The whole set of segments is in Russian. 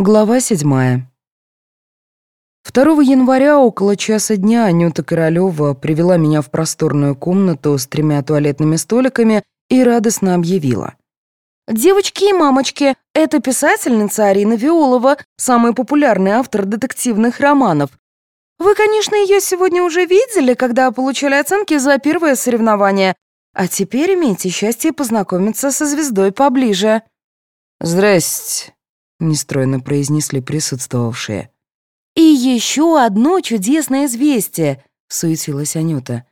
Глава седьмая. 2 января около часа дня Анюта Королёва привела меня в просторную комнату с тремя туалетными столиками и радостно объявила. «Девочки и мамочки, это писательница Арина Виолова, самый популярный автор детективных романов. Вы, конечно, ее сегодня уже видели, когда получали оценки за первое соревнование, а теперь имейте счастье познакомиться со звездой поближе». «Здрасте», нестройно произнесли присутствовавшие. «И еще одно чудесное известие», — суетилась Анюта.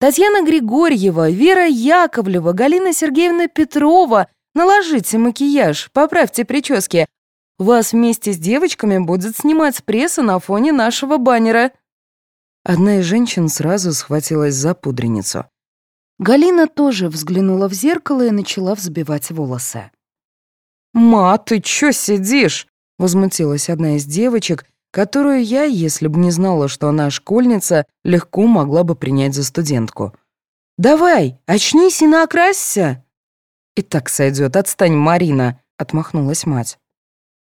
«Татьяна Григорьева, Вера Яковлева, Галина Сергеевна Петрова, наложите макияж, поправьте прически. Вас вместе с девочками будет снимать пресса на фоне нашего баннера». Одна из женщин сразу схватилась за пудреницу. Галина тоже взглянула в зеркало и начала взбивать волосы. «Ма, ты чё сидишь?» — возмутилась одна из девочек, которую я, если бы не знала, что она школьница, легко могла бы принять за студентку. «Давай, очнись и накрасься!» «И так сойдет, отстань, Марина!» — отмахнулась мать.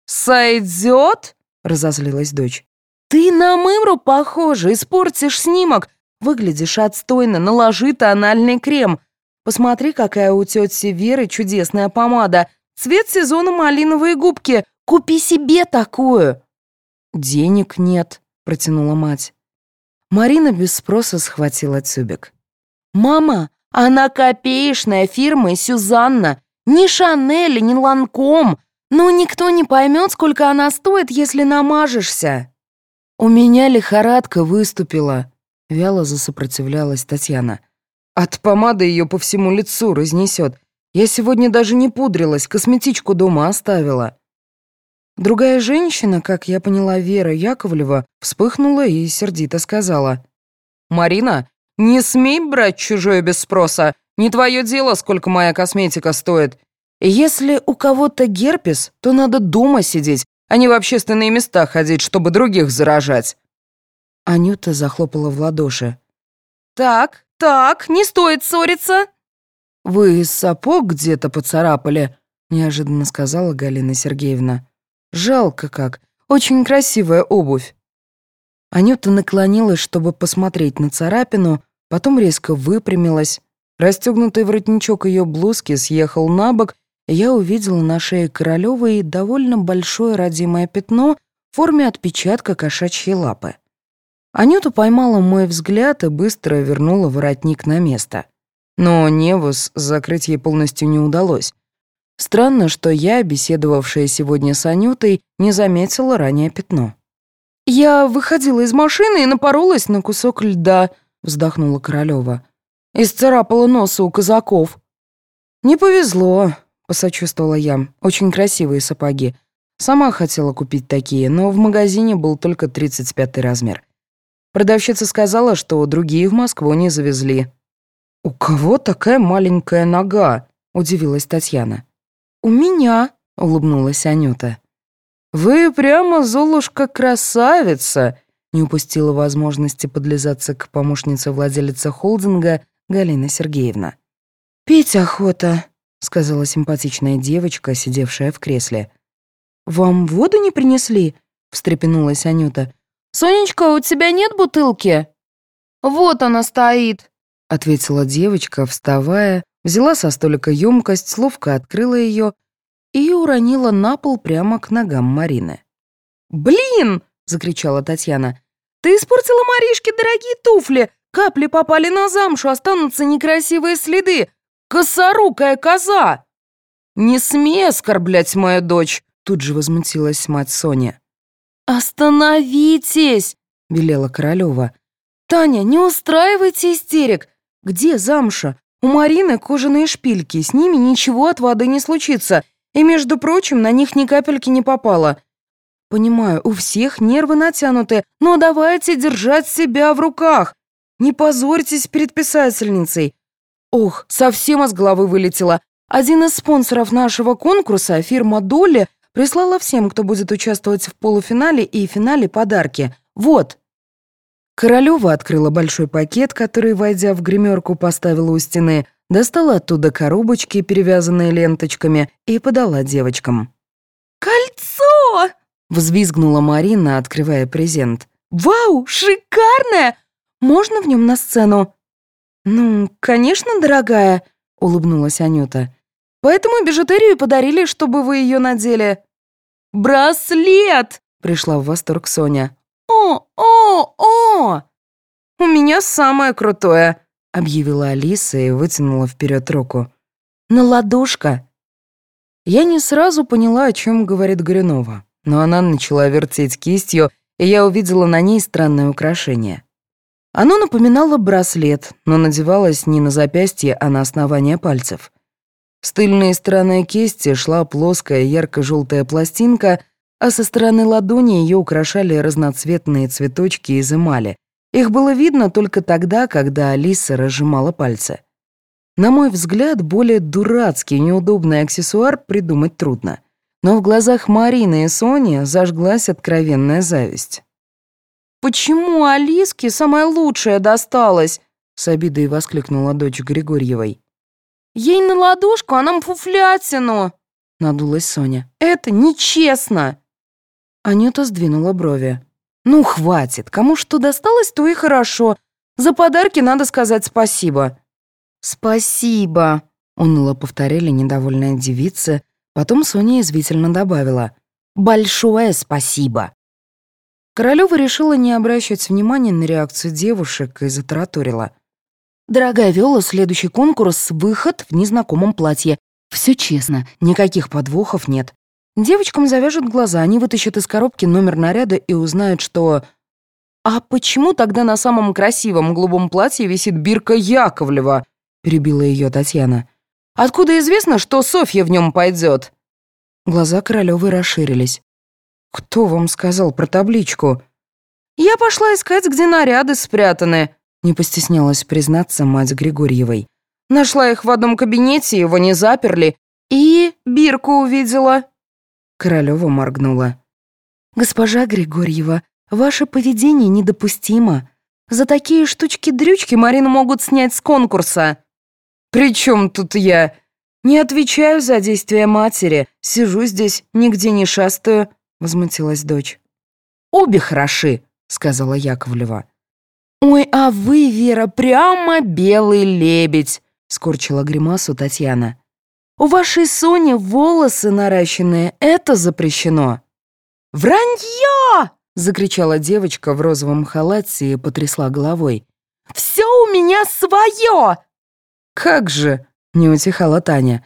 «Сойдет?» — разозлилась дочь. «Ты на мымру похожа, испортишь снимок. Выглядишь отстойно, наложи тональный крем. Посмотри, какая у тети Веры чудесная помада. Цвет сезона малиновые губки. Купи себе такую!» «Денег нет», — протянула мать. Марина без спроса схватила тюбик. «Мама, она копеечная фирма Сюзанна. Ни Шанель, ни Ланком. Ну, никто не поймет, сколько она стоит, если намажешься». «У меня лихорадка выступила», — вяло засопротивлялась Татьяна. «От помады ее по всему лицу разнесет. Я сегодня даже не пудрилась, косметичку дома оставила». Другая женщина, как я поняла, Вера Яковлева, вспыхнула и сердито сказала. «Марина, не смей брать чужое без спроса. Не твое дело, сколько моя косметика стоит. Если у кого-то герпес, то надо дома сидеть, а не в общественные места ходить, чтобы других заражать». Анюта захлопала в ладоши. «Так, так, не стоит ссориться», «Вы сапог где-то поцарапали», — неожиданно сказала Галина Сергеевна. «Жалко как. Очень красивая обувь». Анюта наклонилась, чтобы посмотреть на царапину, потом резко выпрямилась. Расстегнутый воротничок ее блузки съехал на бок, и я увидела на шее Королевой довольно большое родимое пятно в форме отпечатка кошачьей лапы. Анюта поймала мой взгляд и быстро вернула воротник на место. Но Невус закрыть ей полностью не удалось. Странно, что я, беседовавшая сегодня с Анютой, не заметила ранее пятно. «Я выходила из машины и напоролась на кусок льда», — вздохнула Королева. «Исцарапала носа у казаков». «Не повезло», — посочувствовала я. «Очень красивые сапоги. Сама хотела купить такие, но в магазине был только 35 размер. Продавщица сказала, что другие в Москву не завезли. «У кого такая маленькая нога?» — удивилась Татьяна. «У меня», — улыбнулась Анюта. «Вы прямо Золушка-красавица!» не упустила возможности подлизаться к помощнице владелицы холдинга Галина Сергеевна. «Пить охота», — сказала симпатичная девочка, сидевшая в кресле. «Вам воду не принесли?» — встрепенулась Анюта. «Сонечка, у тебя нет бутылки?» «Вот она стоит», — ответила девочка, вставая, взяла со столика емкость, ловко открыла ее и уронила на пол прямо к ногам Марины. «Блин!» — закричала Татьяна. «Ты испортила Маришке дорогие туфли! Капли попали на замшу, останутся некрасивые следы! Косорукая коза!» «Не смей оскорблять мою дочь!» — тут же возмутилась мать Соня. «Остановитесь!» — велела Королева. «Таня, не устраивайте истерик! Где замша? У Марины кожаные шпильки, с ними ничего от воды не случится. И, между прочим, на них ни капельки не попало. Понимаю, у всех нервы натянуты, но давайте держать себя в руках. Не позорьтесь перед писательницей. Ох, совсем из головы вылетело. Один из спонсоров нашего конкурса, фирма Долли, прислала всем, кто будет участвовать в полуфинале и финале подарки. Вот. Королева открыла большой пакет, который, войдя в гримерку, поставила у стены, достала оттуда коробочки, перевязанные ленточками, и подала девочкам. «Кольцо!» Взвизгнула Марина, открывая презент. «Вау, шикарная! Можно в нем на сцену?» «Ну, конечно, дорогая», — улыбнулась Анюта. «Поэтому бижутерию подарили, чтобы вы ее надели». «Браслет!» — пришла в восторг Соня. «О, о, о!» «У меня самое крутое», — объявила Алиса и вытянула вперед руку. «На ладошка». Я не сразу поняла, о чем говорит Горюнова, но она начала вертеть кистью, и я увидела на ней странное украшение. Оно напоминало браслет, но надевалось не на запястье, а на основание пальцев. С тыльной стороны кисти шла плоская ярко-желтая пластинка, а со стороны ладони ее украшали разноцветные цветочки из эмали. Их было видно только тогда, когда Алиса разжимала пальцы. На мой взгляд, более дурацкий, неудобный аксессуар придумать трудно. Но в глазах Марины и Сони зажглась откровенная зависть. «Почему Алиске самое лучшее досталось?» — с обидой воскликнула дочь Григорьевой. «Ей на ладошку, а нам фуфлятину!» — надулась Соня. «Это нечестно!» Анюта сдвинула брови. «Ну, хватит. Кому что досталось, то и хорошо. За подарки надо сказать спасибо». «Спасибо», — уныло повторили недовольная девица. Потом Соня извительно добавила. «Большое спасибо». Королева решила не обращать внимания на реакцию девушек и затараторила. «Дорогая Виола, следующий конкурс — выход в незнакомом платье. Все честно, никаких подвохов нет. Девочкам завяжут глаза, они вытащат из коробки номер наряда и узнают, что... «А почему тогда на самом красивом голубом платье висит бирка Яковлева?» — перебила ее Татьяна. «Откуда известно, что Софья в нем пойдет?» Глаза Королевой расширились. «Кто вам сказал про табличку?» «Я пошла искать, где наряды спрятаны», — не постеснялась признаться мать Григорьевой. «Нашла их в одном кабинете, его не заперли, и бирку увидела». Королева моргнула. «Госпожа Григорьева, ваше поведение недопустимо. За такие штучки-дрючки Марину могут снять с конкурса». «При чем тут я? Не отвечаю за действия матери. Сижу здесь, нигде не шастаю», — возмутилась дочь. «Обе хороши», — сказала Яковлева. «Ой, а вы, Вера, прямо белый лебедь», — скорчила гримасу Татьяна. У вашей Сони волосы наращенные, это запрещено». «Вранье!» — закричала девочка в розовом халате и потрясла головой. «Все у меня свое!» «Как же!» — не утихала Таня.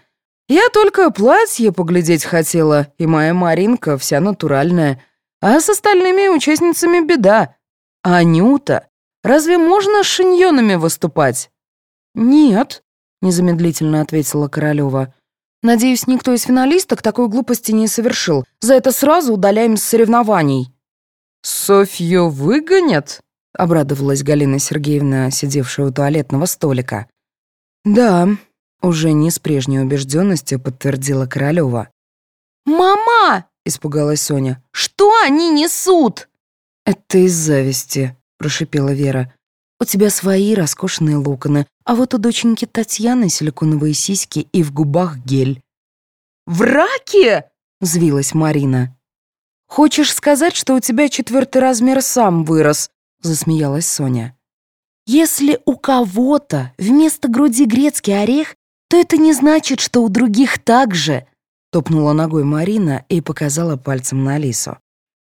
«Я только платье поглядеть хотела, и моя Маринка вся натуральная, а с остальными участницами беда. А Анюта, разве можно с шиньонами выступать?» «Нет», — незамедлительно ответила Королева. Надеюсь, никто из финалисток такой глупости не совершил. За это сразу удаляем с соревнований». «Софью выгонят?» — обрадовалась Галина Сергеевна, сидевшая у туалетного столика. «Да», — уже не с прежней убежденностью подтвердила Королева. «Мама!» — испугалась Соня. «Что они несут?» «Это из зависти», — прошипела Вера. У тебя свои роскошные локоны, а вот у доченьки Татьяны силиконовые сиськи и в губах гель». «В раке?» — взвилась Марина. «Хочешь сказать, что у тебя четвертый размер сам вырос?» — засмеялась Соня. «Если у кого-то вместо груди грецкий орех, то это не значит, что у других так же», — топнула ногой Марина и показала пальцем на Алису.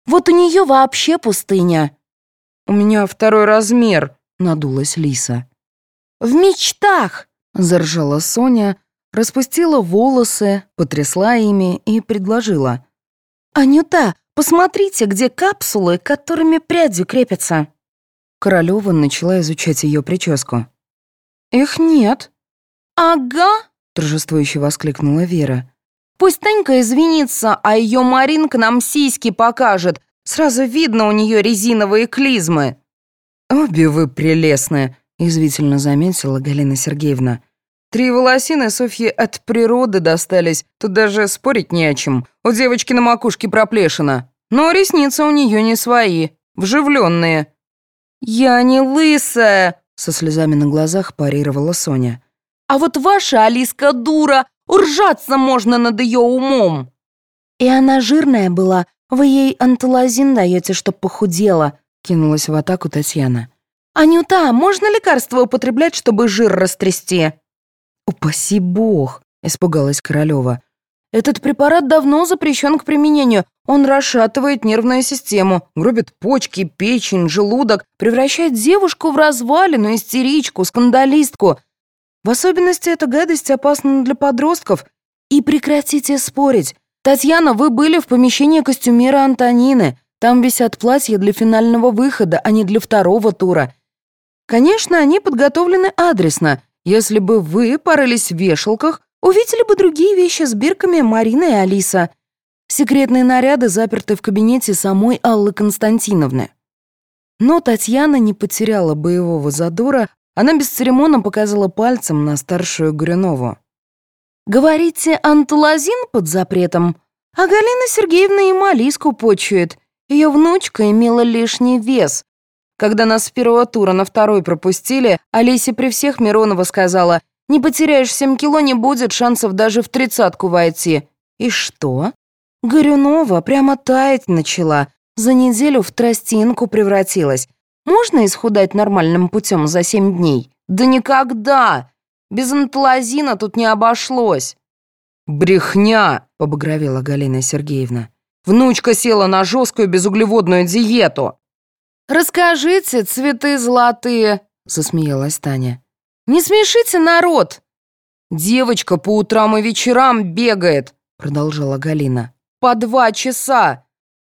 «Вот у нее вообще пустыня». «У меня второй размер», — надулась Лиса. «В мечтах!» — заржала Соня, распустила волосы, потрясла ими и предложила. «Анюта, посмотрите, где капсулы, которыми прядью крепятся». Королева начала изучать ее прическу. «Их нет». «Ага», — торжествующе воскликнула Вера. «Пусть Танька извинится, а ее Маринка нам сиськи покажет. Сразу видно у нее резиновые клизмы». «Обе вы прелестные», — извительно заметила Галина Сергеевна. «Три волосины Софье от природы достались, тут даже спорить не о чем. У девочки на макушке проплешина, но ресницы у нее не свои, вживленные». «Я не лысая», — со слезами на глазах парировала Соня. «А вот ваша Алиска дура, уржаться можно над ее умом». «И она жирная была, Вы ей анталазин даете, чтоб похудела», — кинулась в атаку Татьяна. «Анюта, можно лекарство употреблять, чтобы жир растрясти?» «Упаси бог!» — испугалась Королева. «Этот препарат давно запрещен к применению. Он расшатывает нервную систему, грубит почки, печень, желудок, превращает девушку в развалину, истеричку, скандалистку. В особенности эта гадость опасна для подростков. И прекратите спорить. Татьяна, вы были в помещении костюмера Антонины. Там висят платья для финального выхода, а не для второго тура. Конечно, они подготовлены адресно. Если бы вы порылись в вешалках, увидели бы другие вещи с бирками Марина и Алиса. Секретные наряды заперты в кабинете самой Аллы Константиновны. Но Татьяна не потеряла боевого задора, она бесцеремонно показала пальцем на старшую Горюнову. «Говорите, анталазин под запретом? А Галина Сергеевна и Малиску почует. Ее внучка имела лишний вес. Когда нас с первого тура на второй пропустили, Алисе при всех Миронова сказала, «Не потеряешь семь кило, не будет шансов даже в тридцатку войти». И что? Горюнова прямо таять начала. За неделю в тростинку превратилась. Можно исхудать нормальным путем за семь дней? Да никогда! Без анталазина тут не обошлось. «Брехня!» — побагровела Галина Сергеевна. «Внучка села на жесткую безуглеводную диету!» «Расскажите, цветы золотые!» — засмеялась Таня. «Не смешите народ!» «Девочка по утрам и вечерам бегает!» — продолжала Галина. «По два часа!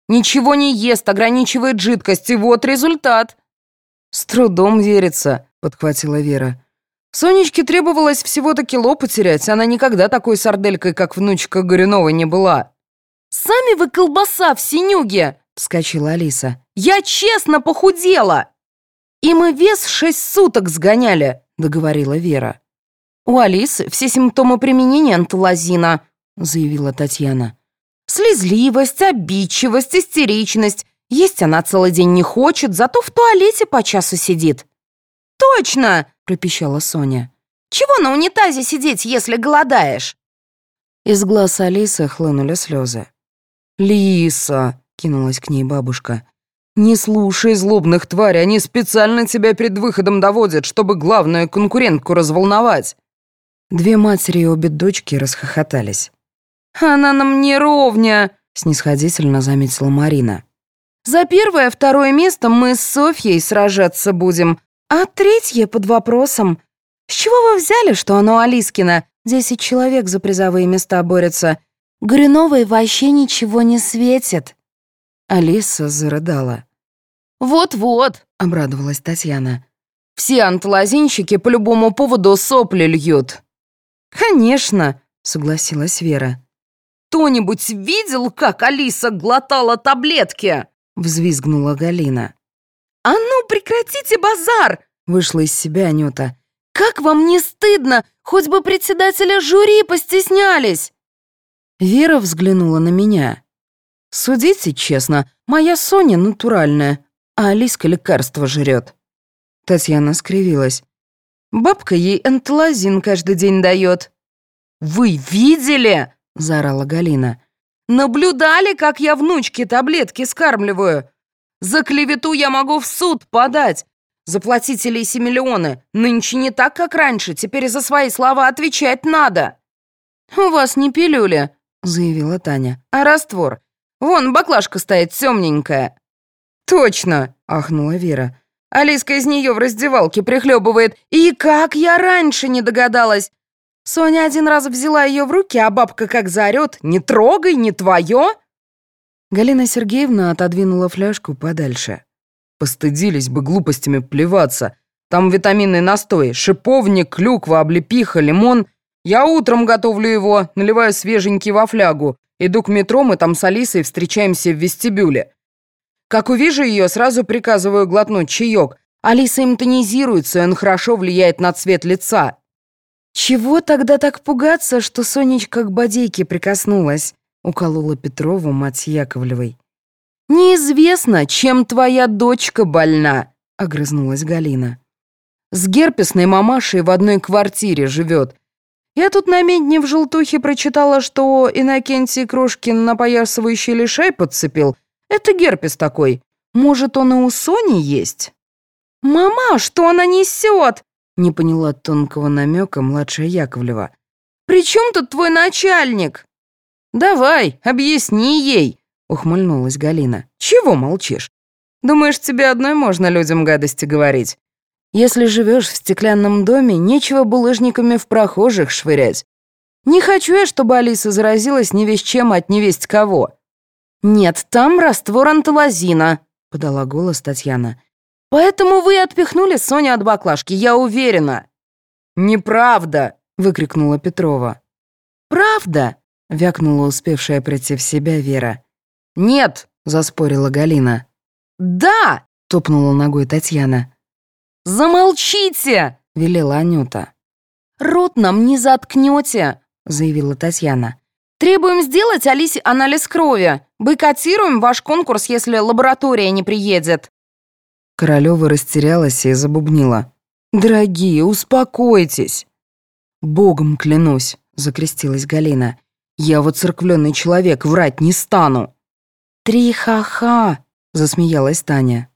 Ничего не ест, ограничивает жидкость, и вот результат!» «С трудом верится», — подхватила Вера. Сонечке требовалось всего-то кило потерять, она никогда такой сарделькой, как внучка Горюновой, не была. «Сами вы колбаса в синюге!» — вскочила Алиса. «Я честно похудела!» «И мы вес шесть суток сгоняли», — договорила Вера. «У Алисы все симптомы применения анталазина», — заявила Татьяна. «Слезливость, обидчивость, истеричность. Есть она целый день не хочет, зато в туалете по часу сидит». «Точно!» пропищала Соня. «Чего на унитазе сидеть, если голодаешь?» Из глаз Алисы хлынули слезы. «Лиса!» — кинулась к ней бабушка. «Не слушай злобных тварей, они специально тебя перед выходом доводят, чтобы главную конкурентку разволновать». Две матери и обе дочки расхохотались. «Она нам не ровня!» — снисходительно заметила Марина. «За первое-второе место мы с Софьей сражаться будем, а третье под вопросом. С чего вы взяли, что оно Алискина? Десять человек за призовые места борются. Горюновой вообще ничего не светит. Алиса зарыдала. «Вот-вот», — обрадовалась Татьяна. «Все анталазинщики по любому поводу сопли льют». «Конечно», — согласилась Вера. «Кто-нибудь видел, как Алиса глотала таблетки?» — взвизгнула Галина. «А ну, прекратите базар!» — вышла из себя Анюта. «Как вам не стыдно? Хоть бы председателя жюри постеснялись!» Вера взглянула на меня. «Судите честно, моя Соня натуральная, а Алиска лекарство жрет». Татьяна скривилась. «Бабка ей энтлазин каждый день дает». «Вы видели?» — заорала Галина. «Наблюдали, как я внучке таблетки скармливаю? За клевету я могу в суд подать. Заплатите Лисе миллионы. Нынче не так, как раньше. Теперь за свои слова отвечать надо. «У вас не пилюля», — заявила Таня, — «а раствор. Вон баклажка стоит темненькая». «Точно», — ахнула Вера. Алиска из нее в раздевалке прихлебывает. И как я раньше не догадалась! Соня один раз взяла ее в руки, а бабка как заорет «Не трогай, не твое!» Галина Сергеевна отодвинула фляжку подальше. Постыдились бы глупостями плеваться. Там витаминный настой, шиповник, клюква, облепиха, лимон. Я утром готовлю его, наливаю свеженький во флягу. Иду к метро, мы там с Алисой встречаемся в вестибюле. Как увижу ее, сразу приказываю глотнуть чаек. Алиса им тонизируется, и он хорошо влияет на цвет лица. Чего тогда так пугаться, что Сонечка к бодейке прикоснулась? — уколола Петрову мать Яковлевой. «Неизвестно, чем твоя дочка больна», — огрызнулась Галина. «С герпесной мамашей в одной квартире живет. Я тут на медне в желтухе прочитала, что Иннокентий Крошкин на поясывающий лишай подцепил. Это герпес такой. Может, он и у Сони есть?» «Мама, что она несет?» Не поняла тонкого намека младшая Яковлева. «При чем тут твой начальник?» «Давай, объясни ей», — ухмыльнулась Галина. «Чего молчишь? Думаешь, тебе одной можно людям гадости говорить? Если живешь в стеклянном доме, нечего булыжниками в прохожих швырять. Не хочу я, чтобы Алиса заразилась не весь чем от невесть кого». «Нет, там раствор анталазина», — подала голос Татьяна. «Поэтому вы отпихнули Соню от баклажки, я уверена». «Неправда!» — выкрикнула Петрова. «Правда?» — вякнула успевшая прийти в себя Вера. «Нет!» — заспорила Галина. «Да!» — топнула ногой Татьяна. «Замолчите!» — велела Анюта. «Рот нам не заткнете!» — заявила Татьяна. «Требуем сделать Алисе анализ крови. Бойкотируем ваш конкурс, если лаборатория не приедет». Королева растерялась и забубнила. «Дорогие, успокойтесь!» «Богом клянусь!» — закрестилась Галина. «Я вот церквленный человек, врать не стану!» «Три ха-ха!» — засмеялась Таня.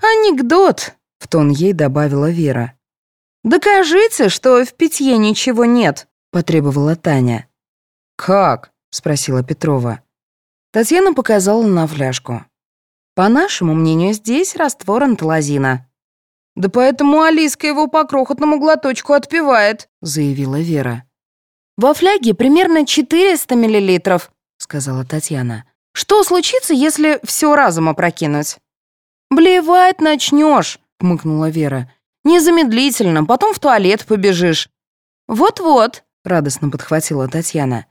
«Анекдот!» — в тон ей добавила Вера. «Докажите, что в питье ничего нет!» — потребовала Таня. «Как?» — спросила Петрова. Татьяна показала на фляжку. По нашему мнению, здесь раствор анталазина. «Да поэтому Алиска его по крохотному глоточку отпивает», — заявила Вера. «Во фляге примерно 400 миллилитров», — сказала Татьяна. «Что случится, если все разом опрокинуть?» «Блевать начнешь», — хмыкнула Вера. «Незамедлительно, потом в туалет побежишь». «Вот-вот», — радостно подхватила Татьяна.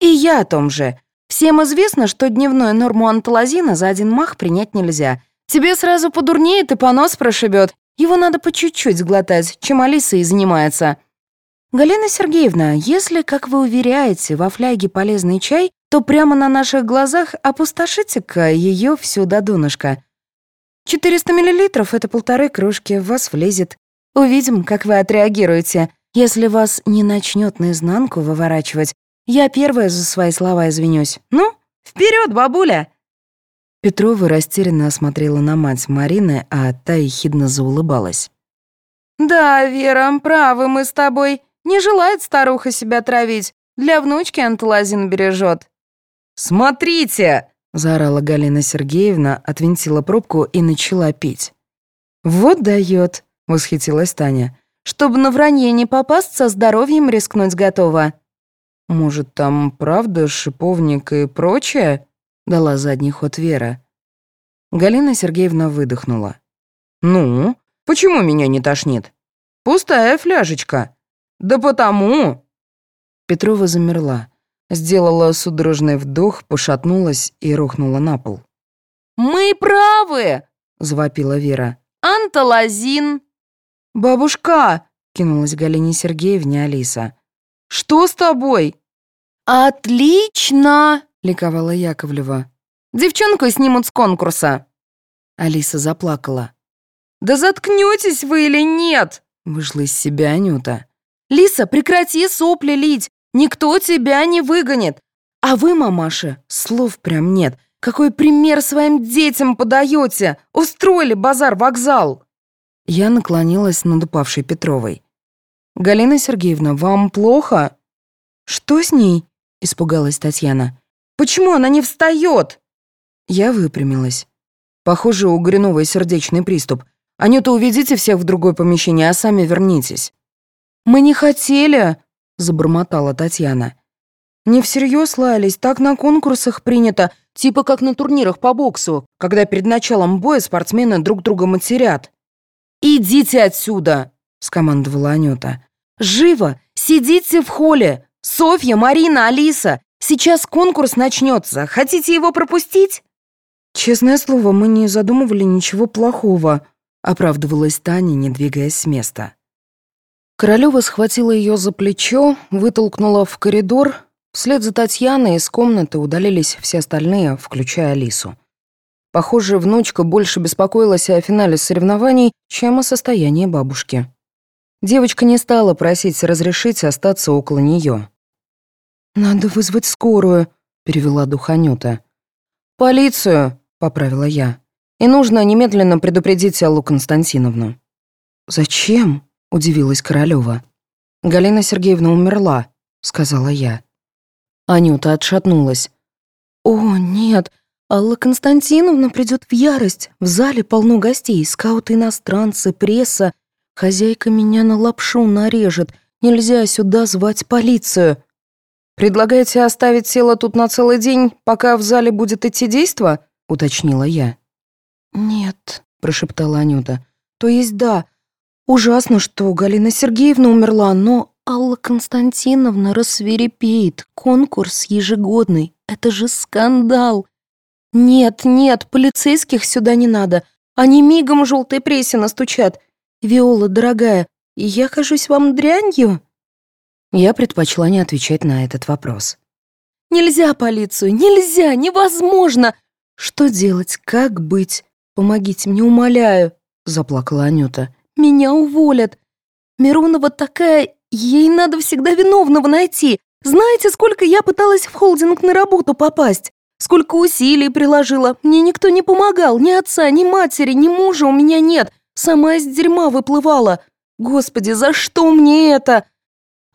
«И я о том же. Всем известно, что дневную норму анталазина за один мах принять нельзя. Тебе сразу подурнеет и понос прошибет. Его надо по чуть-чуть сглотать, чем Алиса и занимается. Галина Сергеевна, если, как вы уверяете, во фляге полезный чай, то прямо на наших глазах опустошите-ка ее всю до донышка. 400 миллилитров — это полторы кружки, в вас влезет. Увидим, как вы отреагируете. Если вас не начнет наизнанку выворачивать, я первая за свои слова извинюсь. Ну, вперед, бабуля!» Петрова растерянно осмотрела на мать Марины, а та ехидно заулыбалась. «Да, Вера, правы мы с тобой. Не желает старуха себя травить. Для внучки анталазин бережет». «Смотрите!» — заорала Галина Сергеевна, отвинтила пробку и начала пить. «Вот дает», — восхитилась Таня. «Чтобы на вранье не попасться, здоровьем рискнуть готова». «Может, там правда шиповник и прочее?» — дала задний ход Вера. Галина Сергеевна выдохнула. «Ну, почему меня не тошнит? Пустая фляжечка. Да потому...» Петрова замерла, сделала судорожный вдох, пошатнулась и рухнула на пол. «Мы правы!» — завопила Вера. «Анталазин!» «Бабушка!» — кинулась Галине Сергеевне Алиса. Что с тобой?» «Отлично!» — ликовала Яковлева. «Девчонку снимут с конкурса». Алиса заплакала. «Да заткнетесь вы или нет?» — вышла из себя Анюта. «Лиса, прекрати сопли лить. Никто тебя не выгонит. А вы, мамаша, слов прям нет. Какой пример своим детям подаете? Устроили базар-вокзал!» Я наклонилась над упавшей Петровой. «Галина Сергеевна, вам плохо?» «Что с ней?» — испугалась Татьяна. «Почему она не встает?» Я выпрямилась. Похоже, у Гриновой сердечный приступ. Анюта, уведите всех в другое помещение, а сами вернитесь. «Мы не хотели», — забормотала Татьяна. «Не всерьез лаялись, так на конкурсах принято, типа как на турнирах по боксу, когда перед началом боя спортсмены друг друга матерят». «Идите отсюда!» — скомандовала Анюта. «Живо! Сидите в холле! Софья, Марина, Алиса! Сейчас конкурс начнется. Хотите его пропустить?» «Честное слово, мы не задумывали ничего плохого», — оправдывалась Таня, не двигаясь с места. Королева схватила ее за плечо, вытолкнула в коридор. Вслед за Татьяной из комнаты удалились все остальные, включая Алису. Похоже, внучка больше беспокоилась о финале соревнований, чем о состоянии бабушки. Девочка не стала просить разрешить остаться около нее. «Надо вызвать скорую», — перевела дух Анюта. «Полицию», — поправила я. «И нужно немедленно предупредить Аллу Константиновну». «Зачем?» — удивилась Королева. «Галина Сергеевна умерла», — сказала я. Анюта отшатнулась. «О, нет, Алла Константиновна придет в ярость. В зале полно гостей, скауты-иностранцы, пресса. Хозяйка меня на лапшу нарежет. Нельзя сюда звать полицию. Предлагаете оставить тело тут на целый день, пока в зале будет идти действо? уточнила я. Нет, прошептала Анюта. То есть да. Ужасно, что Галина Сергеевна умерла, но Алла Константиновна рассверепеет. Конкурс ежегодный. Это же скандал. «Нет, нет, полицейских сюда не надо. Они мигом желтой прессе настучат. Виола, дорогая, я кажусь вам дрянью?» Я предпочла не отвечать на этот вопрос. «Нельзя полицию, нельзя, невозможно! Что делать, как быть? Помогите мне, умоляю!» Заплакала Анюта. «Меня уволят. Миронова такая, ей надо всегда виновного найти. Знаете, сколько я пыталась в холдинг на работу попасть? Сколько усилий приложила. Мне никто не помогал. Ни отца, ни матери, ни мужа у меня нет. Сама из дерьма выплывала. Господи, за что мне это?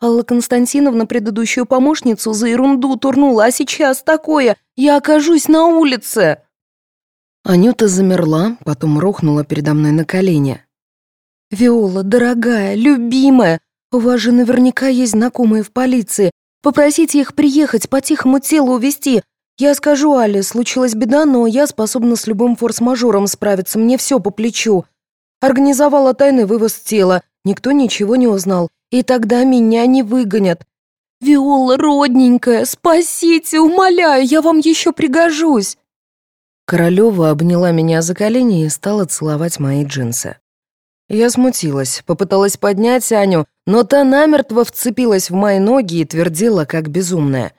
Алла Константиновна предыдущую помощницу за ерунду турнула, а сейчас такое. Я окажусь на улице. Анюта замерла, потом рухнула передо мной на колени. «Виола, дорогая, любимая, у вас же наверняка есть знакомые в полиции. Попросите их приехать, по тихому телу увезти. Я скажу Але, случилась беда, но я способна с любым форс-мажором справиться, мне все по плечу. Организовала тайный вывоз тела, никто ничего не узнал, и тогда меня не выгонят. Виола, родненькая, спасите, умоляю, я вам еще пригожусь. Королева обняла меня за колени и стала целовать мои джинсы. Я смутилась, попыталась поднять Аню, но та намертво вцепилась в мои ноги и твердила, как безумная.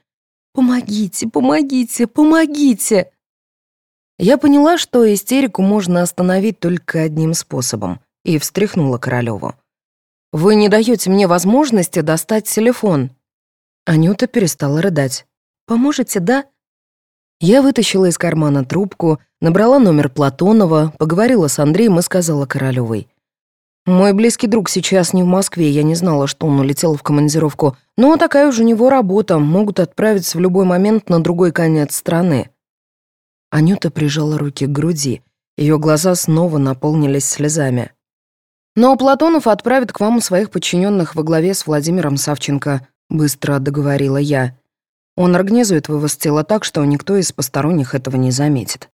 «Помогите, помогите, помогите!» Я поняла, что истерику можно остановить только одним способом, и встряхнула Королеву. «Вы не даете мне возможности достать телефон». Анюта перестала рыдать. «Поможете, да?» Я вытащила из кармана трубку, набрала номер Платонова, поговорила с Андреем и сказала Королевой. Мой близкий друг сейчас не в Москве, я не знала, что он улетел в командировку. Но такая уж у него работа, могут отправиться в любой момент на другой конец страны. Анюта прижала руки к груди. Ее глаза снова наполнились слезами. «Но Платонов отправит к вам своих подчиненных во главе с Владимиром Савченко», — быстро договорила я. «Он организует вывоз тела так, что никто из посторонних этого не заметит».